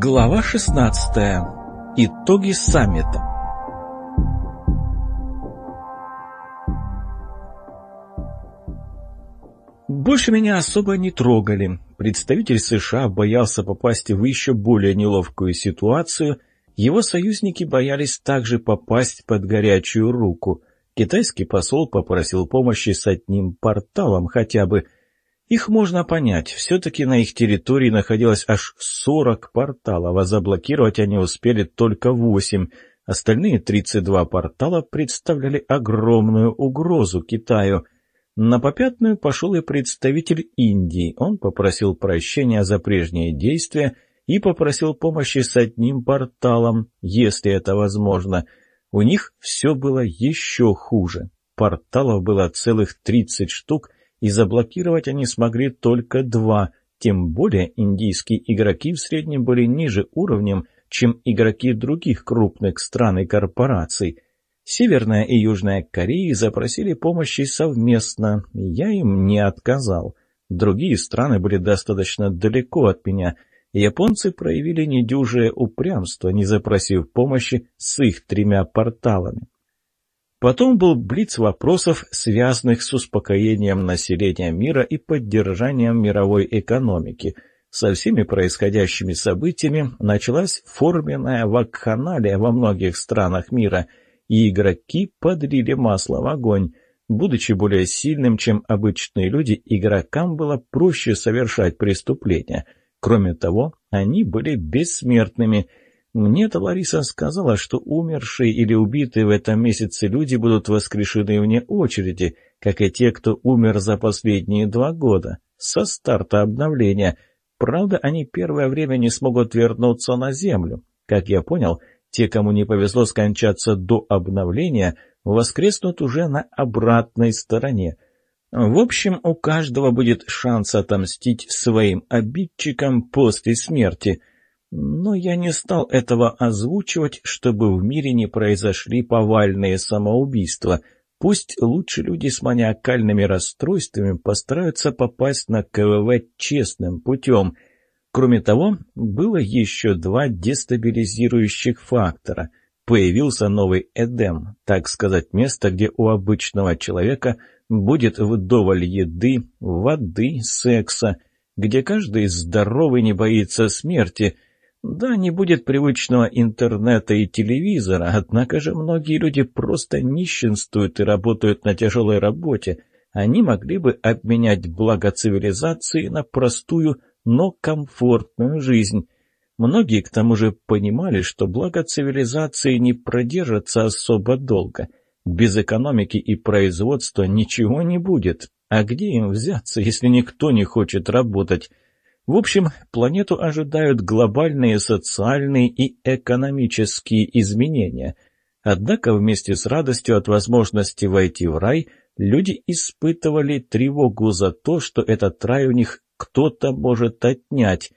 Глава 16. Итоги саммита. Больше меня особо не трогали. Представитель США боялся попасть в еще более неловкую ситуацию. Его союзники боялись также попасть под горячую руку. Китайский посол попросил помощи с одним порталом хотя бы – их можно понять, все-таки на их территории находилось аж 40 порталов, а заблокировать они успели только 8. Остальные 32 портала представляли огромную угрозу Китаю. На попятную пошел и представитель Индии. Он попросил прощения за прежние действия и попросил помощи с одним порталом, если это возможно. У них все было еще хуже. Порталов было целых 30 штук, и заблокировать они смогли только два, тем более индийские игроки в среднем были ниже уровнем, чем игроки других крупных стран и корпораций. Северная и Южная Кореи запросили помощи совместно, я им не отказал. Другие страны были достаточно далеко от меня. Японцы проявили недюжее упрямство, не запросив помощи с их тремя порталами. Потом был блиц вопросов, связанных с успокоением населения мира и поддержанием мировой экономики. Со всеми происходящими событиями началась форменная вакханалия во многих странах мира, и игроки подлили масло в огонь. Будучи более сильным, чем обычные люди, игрокам было проще совершать преступления. Кроме того, они были бессмертными – мне-то Лариса сказала, что умершие или убитые в этом месяце люди будут воскрешены вне очереди, как и те, кто умер за последние два года, со старта обновления. Правда, они первое время не смогут вернуться на Землю. Как я понял, те, кому не повезло скончаться до обновления, воскреснут уже на обратной стороне. В общем, у каждого будет шанс отомстить своим обидчикам после смерти – но я не стал этого озвучивать, чтобы в мире не произошли повальные самоубийства. Пусть лучше люди с маниакальными расстройствами постараются попасть на КВВ честным путем. Кроме того, было еще два дестабилизирующих фактора. Появился новый Эдем, так сказать, место, где у обычного человека будет вдоволь еды, воды, секса, где каждый здоровый не боится смерти – да, не будет привычного интернета и телевизора, однако же многие люди просто нищенствуют и работают на тяжелой работе. Они могли бы обменять благо цивилизации на простую, но комфортную жизнь. Многие к тому же понимали, что благо цивилизации не продержится особо долго. Без экономики и производства ничего не будет. А где им взяться, если никто не хочет работать? В общем, планету ожидают глобальные социальные и экономические изменения. Однако вместе с радостью от возможности войти в рай, люди испытывали тревогу за то, что этот рай у них кто-то может отнять.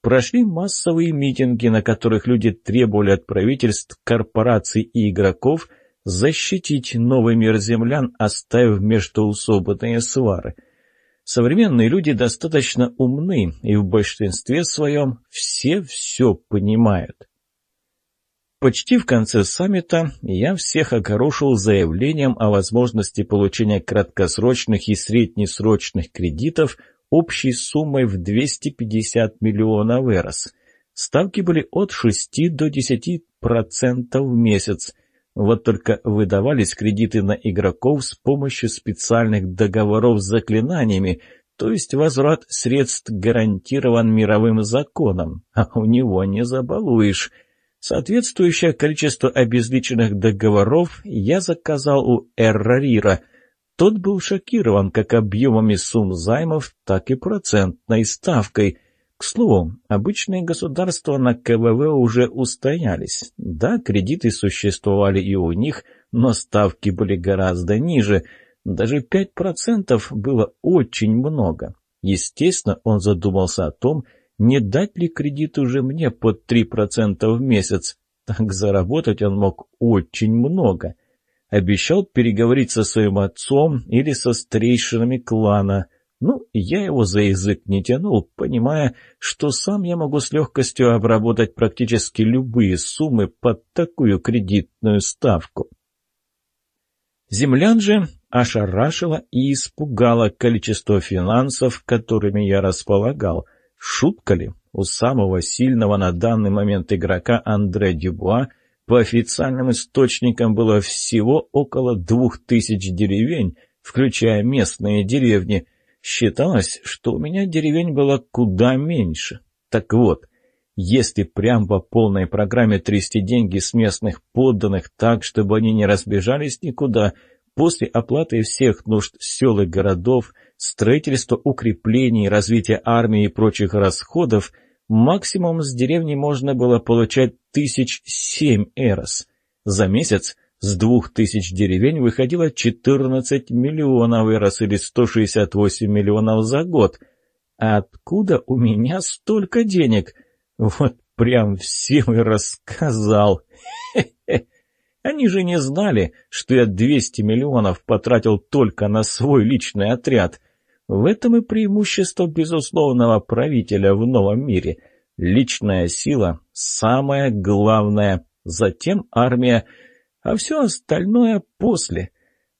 Прошли массовые митинги, на которых люди требовали от правительств, корпораций и игроков защитить новый мир землян, оставив междоусобные свары – Современные люди достаточно умны, и в большинстве своем все все понимают. Почти в конце саммита я всех огорошил заявлением о возможности получения краткосрочных и среднесрочных кредитов общей суммой в 250 миллионов эрос. Ставки были от 6 до 10% в месяц – вот только выдавались кредиты на игроков с помощью специальных договоров с заклинаниями, то есть возврат средств гарантирован мировым законом, а у него не забалуешь. Соответствующее количество обезличенных договоров я заказал у Эррарира. Тот был шокирован как объемами сумм займов, так и процентной ставкой. К слову, обычные государства на КВВ уже устоялись. Да, кредиты существовали и у них, но ставки были гораздо ниже. Даже 5% было очень много. Естественно, он задумался о том, не дать ли кредит уже мне под 3% в месяц. Так заработать он мог очень много. Обещал переговорить со своим отцом или со старейшинами клана – Ну, я его за язык не тянул, понимая, что сам я могу с легкостью обработать практически любые суммы под такую кредитную ставку. Землян же ошарашило и испугало количество финансов, которыми я располагал. Шутка ли? У самого сильного на данный момент игрока Андре Дюбуа по официальным источникам было всего около двух тысяч деревень, включая местные деревни. Считалось, что у меня деревень было куда меньше. Так вот, если прям по полной программе трясти деньги с местных подданных так, чтобы они не разбежались никуда, после оплаты всех нужд сел и городов, строительства укреплений, развития армии и прочих расходов, максимум с деревни можно было получать тысяч семь эрос. За месяц с двух тысяч деревень выходило 14 миллионов эрос или 168 миллионов за год. А откуда у меня столько денег? Вот прям всем и рассказал. Они же не знали, что я 200 миллионов потратил только на свой личный отряд. В этом и преимущество безусловного правителя в новом мире. Личная сила – самое главное, затем армия, а все остальное после.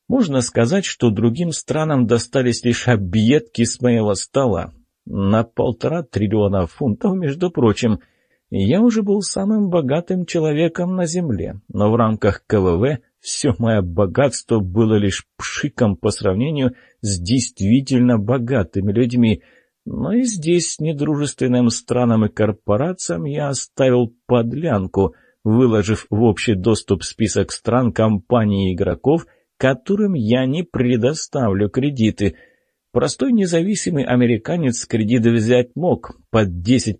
Можно сказать, что другим странам достались лишь объедки с моего стола. На полтора триллиона фунтов, между прочим – я уже был самым богатым человеком на Земле, но в рамках КВВ все мое богатство было лишь пшиком по сравнению с действительно богатыми людьми. Но и здесь недружественным странам и корпорациям я оставил подлянку, выложив в общий доступ список стран, компаний и игроков, которым я не предоставлю кредиты – Простой независимый американец кредиты взять мог под 10%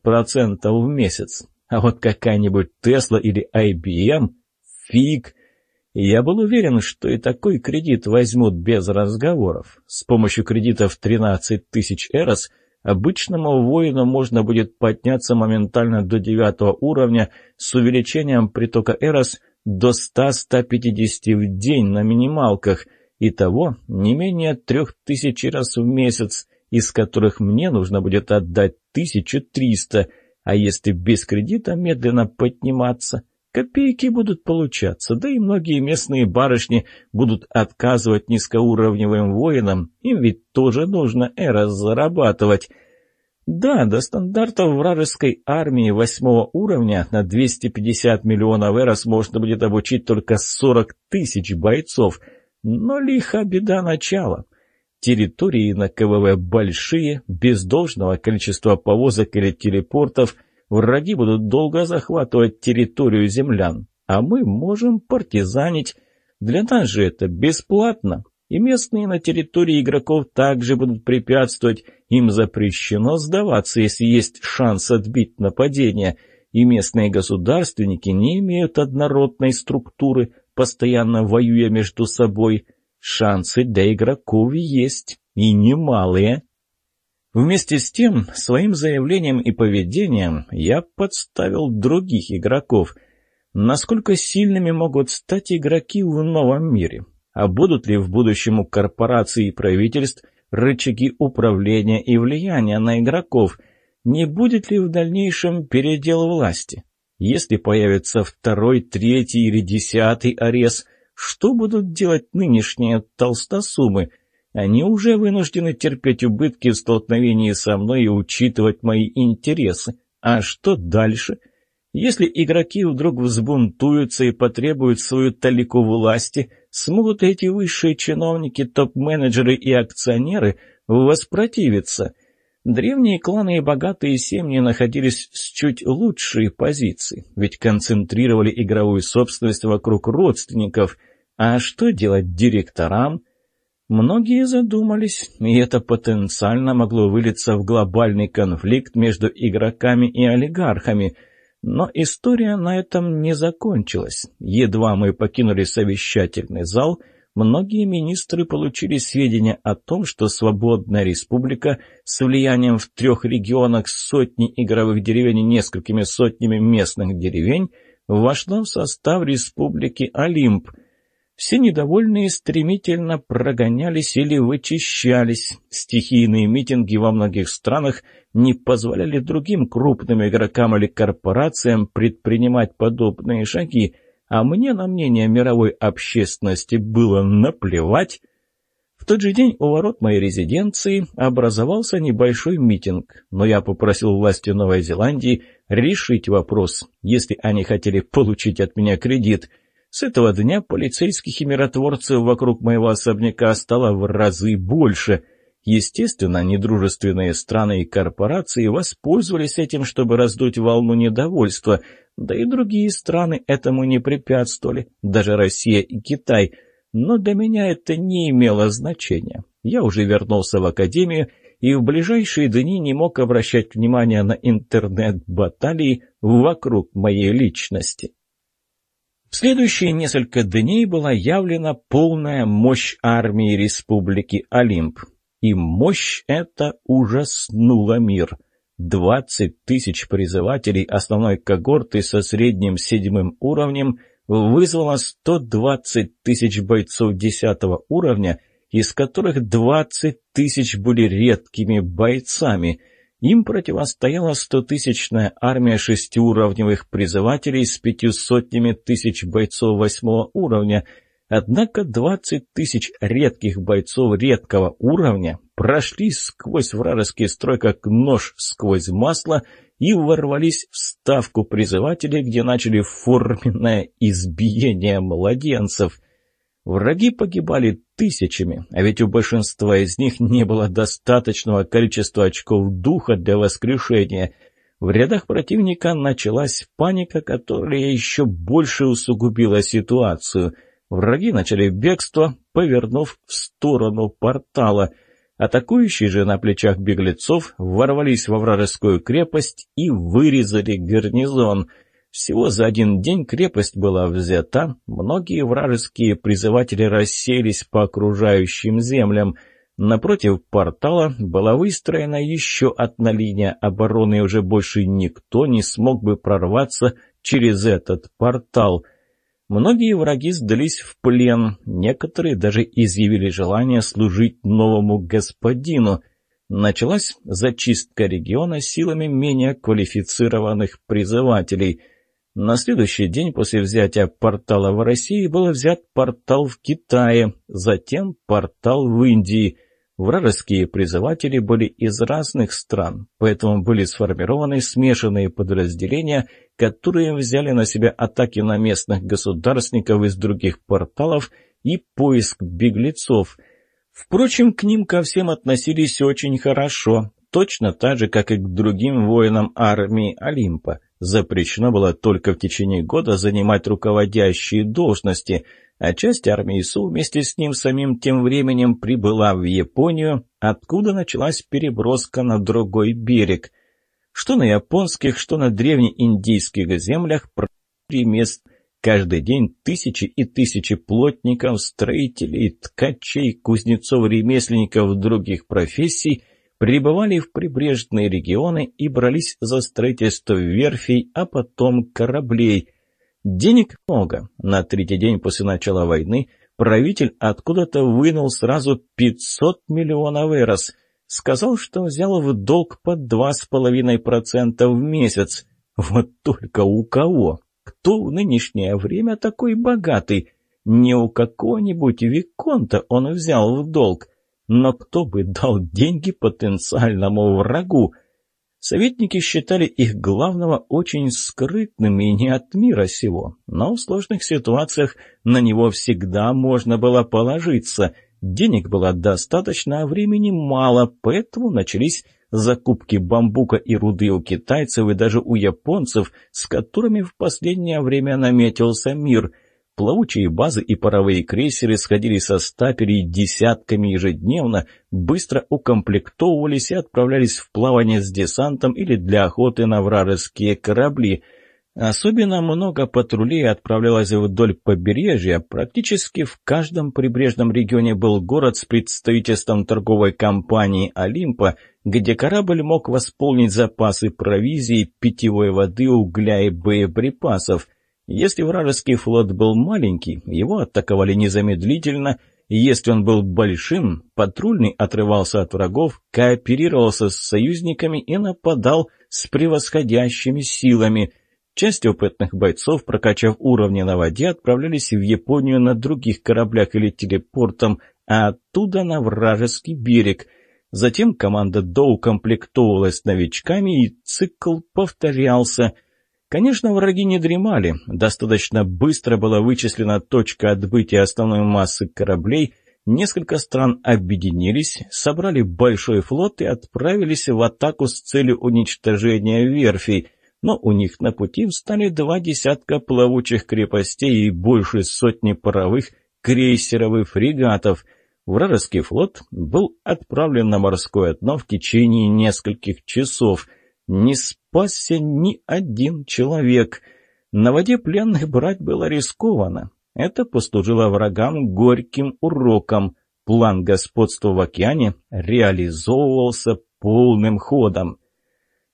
в месяц. А вот какая-нибудь Tesla или IBM – фиг. Я был уверен, что и такой кредит возьмут без разговоров. С помощью кредитов 13 тысяч эрос обычному воину можно будет подняться моментально до девятого уровня с увеличением притока эрос до 100-150 в день на минималках – Итого не менее трех тысяч раз в месяц, из которых мне нужно будет отдать тысячу триста, а если без кредита медленно подниматься, копейки будут получаться, да и многие местные барышни будут отказывать низкоуровневым воинам, им ведь тоже нужно эра зарабатывать. Да, до стандартов вражеской армии восьмого уровня на 250 миллионов эрос можно будет обучить только 40 тысяч бойцов – но лиха беда начала. Территории на КВВ большие, без должного количества повозок или телепортов враги будут долго захватывать территорию землян, а мы можем партизанить. Для нас же это бесплатно, и местные на территории игроков также будут препятствовать. Им запрещено сдаваться, если есть шанс отбить нападение, и местные государственники не имеют однородной структуры – постоянно воюя между собой, шансы для игроков есть, и немалые. Вместе с тем, своим заявлением и поведением я подставил других игроков. Насколько сильными могут стать игроки в новом мире? А будут ли в будущем у корпораций и правительств рычаги управления и влияния на игроков? Не будет ли в дальнейшем передел власти? Если появится второй, третий или десятый арес, что будут делать нынешние толстосумы? Они уже вынуждены терпеть убытки в столкновении со мной и учитывать мои интересы. А что дальше? Если игроки вдруг взбунтуются и потребуют свою талику власти, смогут эти высшие чиновники, топ-менеджеры и акционеры воспротивиться – Древние кланы и богатые семьи находились с чуть лучшей позиции, ведь концентрировали игровую собственность вокруг родственников. А что делать директорам? Многие задумались, и это потенциально могло вылиться в глобальный конфликт между игроками и олигархами. Но история на этом не закончилась. Едва мы покинули совещательный зал – многие министры получили сведения о том, что свободная республика с влиянием в трех регионах сотни игровых деревень и несколькими сотнями местных деревень вошла в состав республики Олимп. Все недовольные стремительно прогонялись или вычищались. Стихийные митинги во многих странах не позволяли другим крупным игрокам или корпорациям предпринимать подобные шаги, а мне на мнение мировой общественности было наплевать. В тот же день у ворот моей резиденции образовался небольшой митинг, но я попросил власти Новой Зеландии решить вопрос, если они хотели получить от меня кредит – с этого дня полицейских и миротворцев вокруг моего особняка стало в разы больше. Естественно, недружественные страны и корпорации воспользовались этим, чтобы раздуть волну недовольства, да и другие страны этому не препятствовали, даже Россия и Китай. Но для меня это не имело значения. Я уже вернулся в академию и в ближайшие дни не мог обращать внимание на интернет-баталии вокруг моей личности. В следующие несколько дней была явлена полная мощь армии Республики Олимп. И мощь эта ужаснула мир. 20 тысяч призывателей основной когорты со средним седьмым уровнем вызвало 120 тысяч бойцов десятого уровня, из которых 20 тысяч были редкими бойцами – им противостояла стотысячная армия шестиуровневых призывателей с пятью сотнями тысяч бойцов восьмого уровня. Однако двадцать тысяч редких бойцов редкого уровня прошли сквозь вражеский строй как нож сквозь масло и ворвались в ставку призывателей, где начали форменное избиение младенцев. Враги погибали тысячами, а ведь у большинства из них не было достаточного количества очков духа для воскрешения. В рядах противника началась паника, которая еще больше усугубила ситуацию. Враги начали бегство, повернув в сторону портала. Атакующие же на плечах беглецов ворвались во вражескую крепость и вырезали гарнизон — всего за один день крепость была взята, многие вражеские призыватели рассеялись по окружающим землям. Напротив портала была выстроена еще одна линия обороны, и уже больше никто не смог бы прорваться через этот портал. Многие враги сдались в плен, некоторые даже изъявили желание служить новому господину. Началась зачистка региона силами менее квалифицированных призывателей – на следующий день после взятия портала в России был взят портал в Китае, затем портал в Индии. Вражеские призыватели были из разных стран, поэтому были сформированы смешанные подразделения, которые взяли на себя атаки на местных государственников из других порталов и поиск беглецов. Впрочем, к ним ко всем относились очень хорошо, точно так же, как и к другим воинам армии Олимпа. Запрещено было только в течение года занимать руководящие должности, а часть армии Су вместе с ним самим тем временем прибыла в Японию, откуда началась переброска на другой берег. Что на японских, что на древнеиндийских землях мест Каждый день тысячи и тысячи плотников, строителей, ткачей, кузнецов, ремесленников других профессий – прибывали в прибрежные регионы и брались за строительство верфей, а потом кораблей. Денег много. На третий день после начала войны правитель откуда-то вынул сразу 500 миллионов эрос. Сказал, что взял в долг по 2,5% в месяц. Вот только у кого? Кто в нынешнее время такой богатый? Не у какого-нибудь Виконта он взял в долг. Но кто бы дал деньги потенциальному врагу? Советники считали их главного очень скрытным и не от мира сего, но в сложных ситуациях на него всегда можно было положиться. Денег было достаточно, а времени мало, поэтому начались закупки бамбука и руды у китайцев и даже у японцев, с которыми в последнее время наметился мир – Плавучие базы и паровые крейсеры сходили со стапелей десятками ежедневно, быстро укомплектовывались и отправлялись в плавание с десантом или для охоты на вражеские корабли. Особенно много патрулей отправлялось вдоль побережья. Практически в каждом прибрежном регионе был город с представительством торговой компании «Олимпа», где корабль мог восполнить запасы провизии, питьевой воды, угля и боеприпасов – Если вражеский флот был маленький, его атаковали незамедлительно, и если он был большим, патрульный отрывался от врагов, кооперировался с союзниками и нападал с превосходящими силами. Часть опытных бойцов, прокачав уровни на воде, отправлялись в Японию на других кораблях или телепортом, а оттуда на вражеский берег. Затем команда доукомплектовалась новичками, и цикл повторялся – Конечно, враги не дремали. Достаточно быстро была вычислена точка отбытия основной массы кораблей. Несколько стран объединились, собрали большой флот и отправились в атаку с целью уничтожения верфей. Но у них на пути встали два десятка плавучих крепостей и больше сотни паровых крейсеров и фрегатов. Вражеский флот был отправлен на морское дно в течение нескольких часов – не спасся ни один человек. На воде пленных брать было рискованно. Это послужило врагам горьким уроком. План господства в океане реализовывался полным ходом.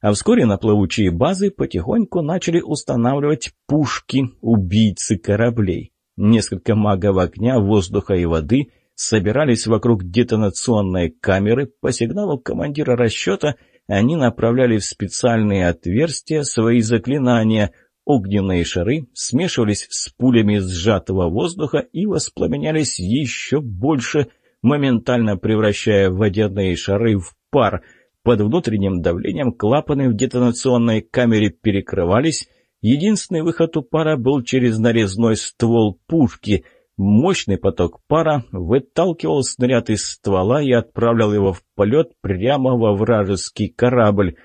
А вскоре на плавучие базы потихоньку начали устанавливать пушки убийцы кораблей. Несколько магов огня, воздуха и воды собирались вокруг детонационной камеры по сигналу командира расчета – они направляли в специальные отверстия свои заклинания. Огненные шары смешивались с пулями сжатого воздуха и воспламенялись еще больше, моментально превращая водяные шары в пар. Под внутренним давлением клапаны в детонационной камере перекрывались. Единственный выход у пара был через нарезной ствол пушки — Мощный поток пара выталкивал снаряд из ствола и отправлял его в полет прямо во вражеский корабль.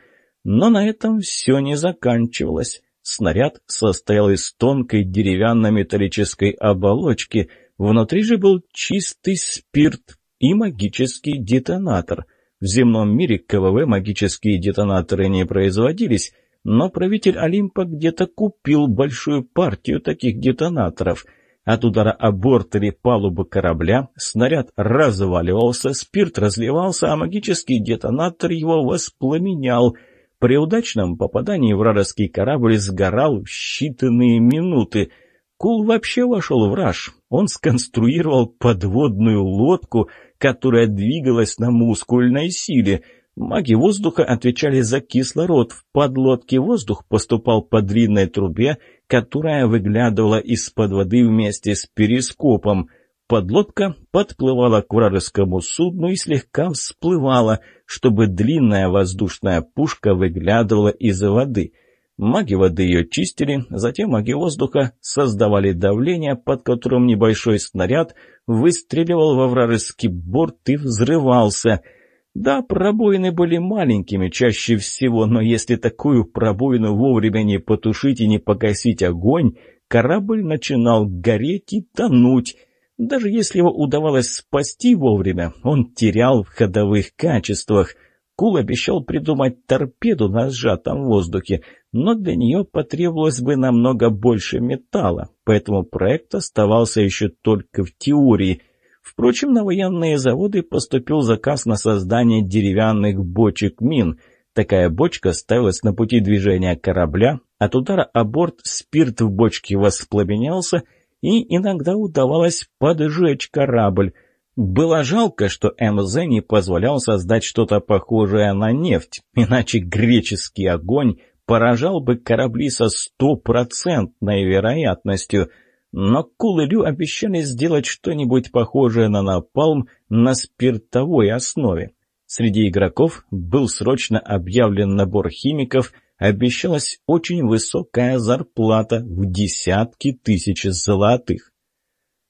Но на этом все не заканчивалось. Снаряд состоял из тонкой деревянно-металлической оболочки. Внутри же был чистый спирт и магический детонатор. В земном мире КВВ магические детонаторы не производились, но правитель Олимпа где-то купил большую партию таких детонаторов — от удара о борт или палубы корабля снаряд разваливался, спирт разливался, а магический детонатор его воспламенял. При удачном попадании вражеский корабль сгорал в считанные минуты. Кул вообще вошел в раж. Он сконструировал подводную лодку, которая двигалась на мускульной силе — Маги воздуха отвечали за кислород. В подлодке воздух поступал по длинной трубе, которая выглядывала из-под воды вместе с перископом. Подлодка подплывала к вражескому судну и слегка всплывала, чтобы длинная воздушная пушка выглядывала из воды. Маги воды ее чистили, затем маги воздуха создавали давление, под которым небольшой снаряд выстреливал во вражеский борт и взрывался — да, пробоины были маленькими чаще всего, но если такую пробоину вовремя не потушить и не погасить огонь, корабль начинал гореть и тонуть. Даже если его удавалось спасти вовремя, он терял в ходовых качествах. Кул обещал придумать торпеду на сжатом воздухе, но для нее потребовалось бы намного больше металла, поэтому проект оставался еще только в теории – Впрочем, на военные заводы поступил заказ на создание деревянных бочек мин. Такая бочка ставилась на пути движения корабля, от удара о борт спирт в бочке воспламенялся, и иногда удавалось поджечь корабль. Было жалко, что МЗ не позволял создать что-то похожее на нефть, иначе греческий огонь поражал бы корабли со стопроцентной вероятностью – но Кул и Лю обещали сделать что-нибудь похожее на напалм на спиртовой основе. Среди игроков был срочно объявлен набор химиков, обещалась очень высокая зарплата в десятки тысяч золотых.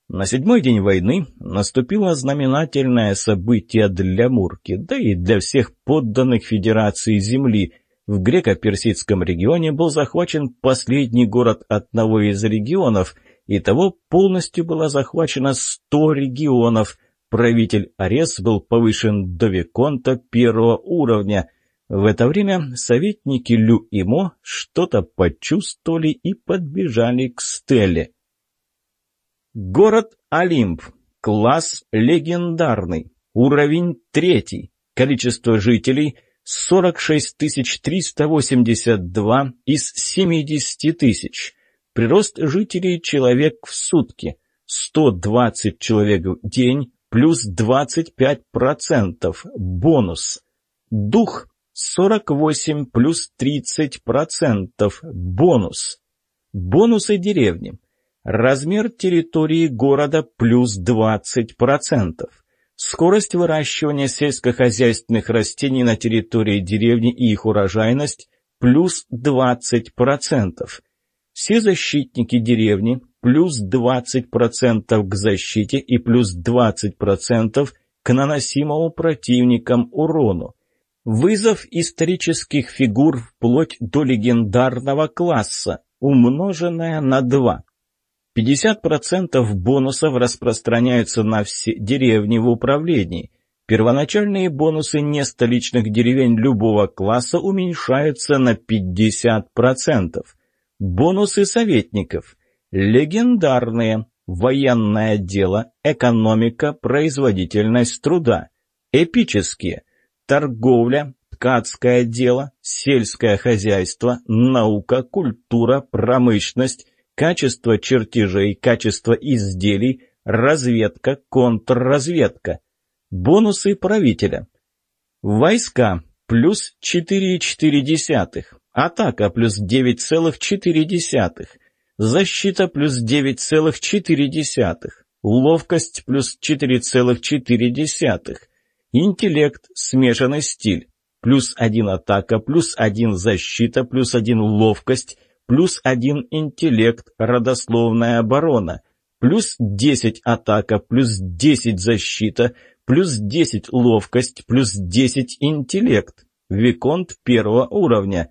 На седьмой день войны наступило знаменательное событие для Мурки, да и для всех подданных Федерации Земли. В греко-персидском регионе был захвачен последний город одного из регионов – Итого полностью было захвачено 100 регионов. Правитель Арес был повышен до Виконта первого уровня. В это время советники Лю и Мо что-то почувствовали и подбежали к Стелле. Город Олимп. Класс легендарный. Уровень третий. Количество жителей 46 382 из 70 тысяч. Прирост жителей человек в сутки. 120 человек в день плюс 25%. Бонус. Дух 48 плюс 30%. Бонус. Бонусы деревни. Размер территории города плюс 20%. Скорость выращивания сельскохозяйственных растений на территории деревни и их урожайность плюс 20%. Все защитники деревни плюс 20% к защите и плюс 20% к наносимому противникам урону. Вызов исторических фигур вплоть до легендарного класса, умноженное на 2. 50% бонусов распространяются на все деревни в управлении. Первоначальные бонусы нестоличных деревень любого класса уменьшаются на 50%. Бонусы советников. Легендарные. Военное дело, экономика, производительность труда. Эпические. Торговля, ткацкое дело, сельское хозяйство, наука, культура, промышленность, качество чертежей, качество изделий, разведка, контрразведка. Бонусы правителя. Войска плюс 4,4. Атака плюс 9,4. Защита плюс 9,4. Ловкость плюс 4,4. Интеллект, смешанный стиль. Плюс 1 атака, плюс 1 защита, плюс 1 ловкость, плюс 1 интеллект, родословная оборона. Плюс 10 атака, плюс 10 защита, плюс 10 ловкость, плюс 10 интеллект. Виконт первого уровня.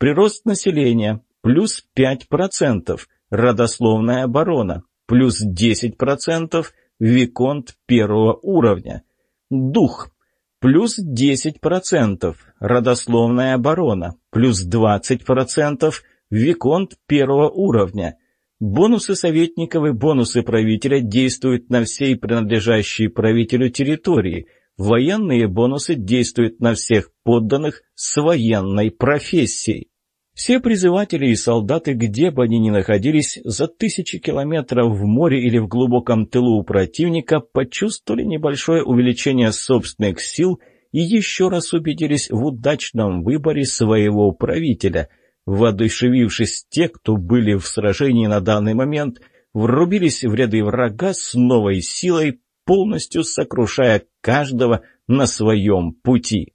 Прирост населения плюс 5%. Родословная оборона плюс 10%. Виконт первого уровня. Дух плюс 10%. Родословная оборона плюс 20%. Виконт первого уровня. Бонусы советников и бонусы правителя действуют на всей принадлежащей правителю территории – Военные бонусы действуют на всех подданных с военной профессией. Все призыватели и солдаты, где бы они ни находились, за тысячи километров в море или в глубоком тылу у противника, почувствовали небольшое увеличение собственных сил и еще раз убедились в удачном выборе своего правителя. Воодушевившись те, кто были в сражении на данный момент, врубились в ряды врага с новой силой, полностью сокрушая каждого на своем пути.